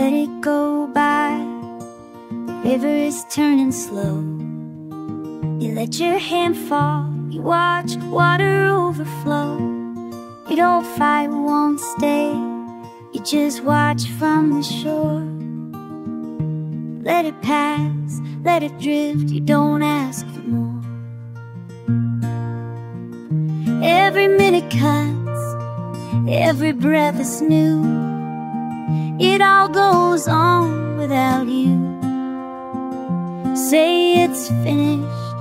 let it go by. River is turning slow. You let your hand fall, you watch water overflow. You don't fight, won't stay. You just watch from the shore. Let it pass, let it drift, you don't ask for more. Every minute cuts, every breath is new. It all goes on without you. Say it's finished,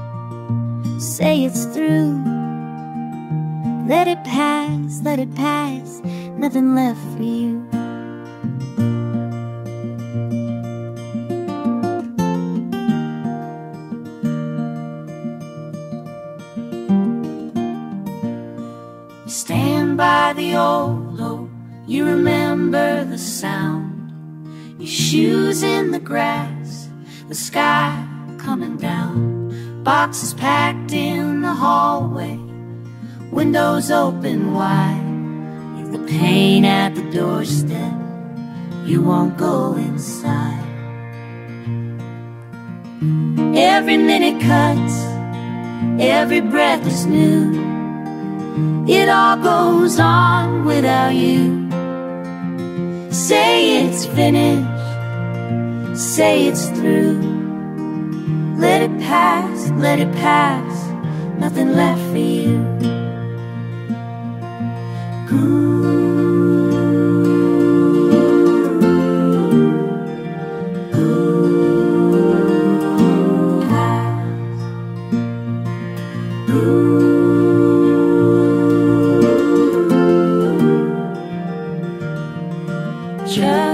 say it's through. Let it pass, let it pass, nothing left for you. Stand by the old you remember the sound. Your shoes in the grass, the sky coming down. Boxes packed in the hallway, windows open wide. Leave the pain at the doorstep, you won't go inside. Every minute cuts, every breath is new. It all goes on without you. Say it's finished, say it's through. Let it pass, let it pass, nothing left for you. Ooh,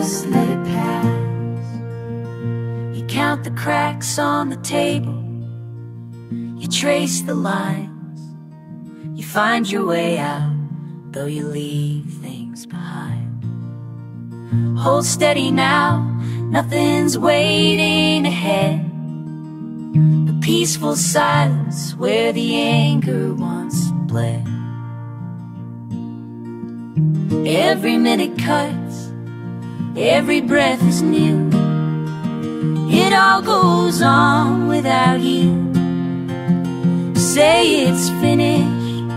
Let it pass. You count the cracks on the table. You trace the lines. You find your way out, though you leave things behind. Hold steady now, nothing's waiting ahead. The peaceful silence where the anger once bled. Every minute cuts, every breath is new. It all goes on without you. Say it's finished,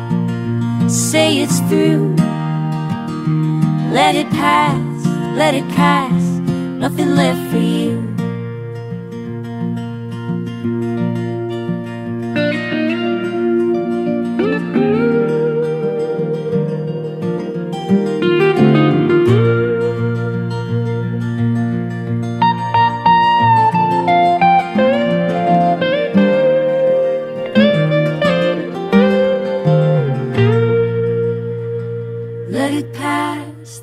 say it's through. Let it pass, let it pass, nothing left for you.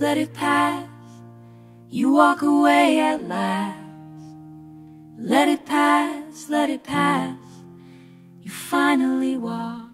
Let it pass. You walk away at last. Let it pass, let it pass. You finally walk.